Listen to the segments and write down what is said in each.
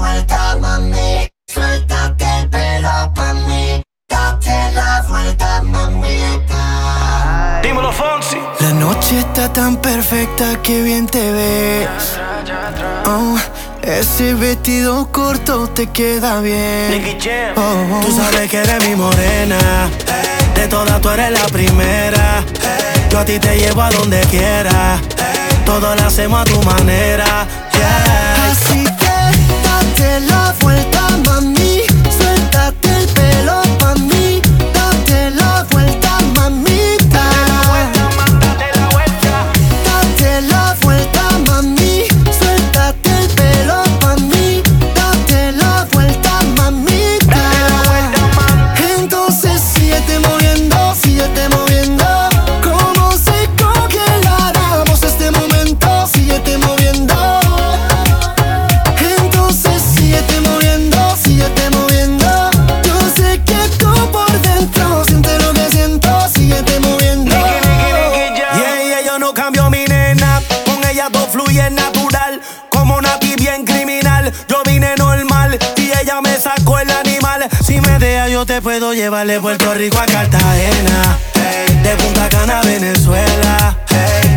vuelta, mami. Suéltate el pelo pa' mí. Date la vuelta, mamita. Dímelo, Fonsi. La noche está tan perfecta que bien te ves. Oh, ese vestido corto te queda bien. Oh, Tú sabes que eres mi morena. De todas tú eres la primera. Yo a ti te llevo a donde quiera. Todo lo hacemos a tu manera. Yeah. Te puedo llevar de Puerto Rico a Cartagena. De Punta Cana a Venezuela.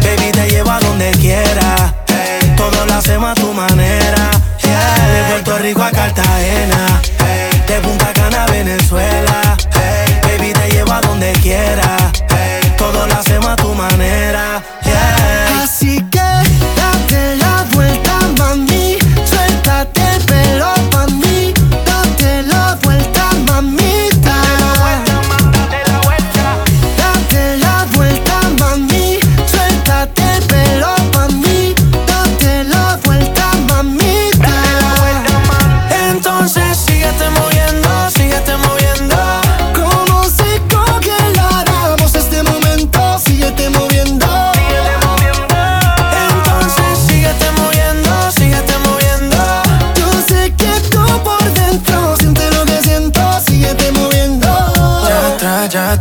Baby, te llevo a donde quiera.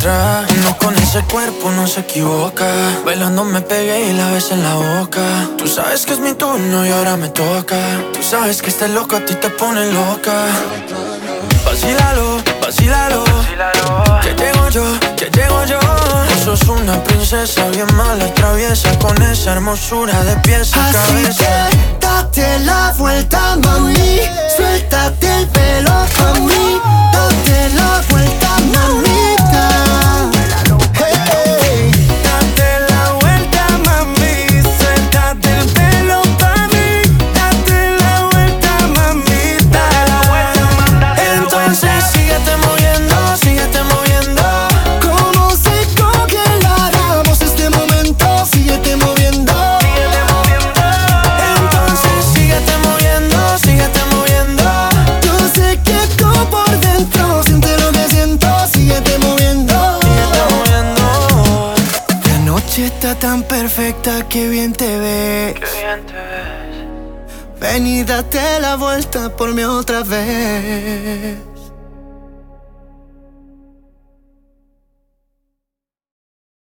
Atrás. Uno con ese cuerpo no se equivoca. Bailando me pegué y la ves en la boca. Tú sabes que es mi turno y ahora me toca. Tú sabes que este loco a ti te pone loca. Vacílalo, vacílalo. Que llego yo, que llego yo. Tú sos una princesa bien mala, traviesa. Con esa hermosura de pies a Así cabeza. que tan perfecta que bien te ves. Ven y date la vuelta por mí otra vez.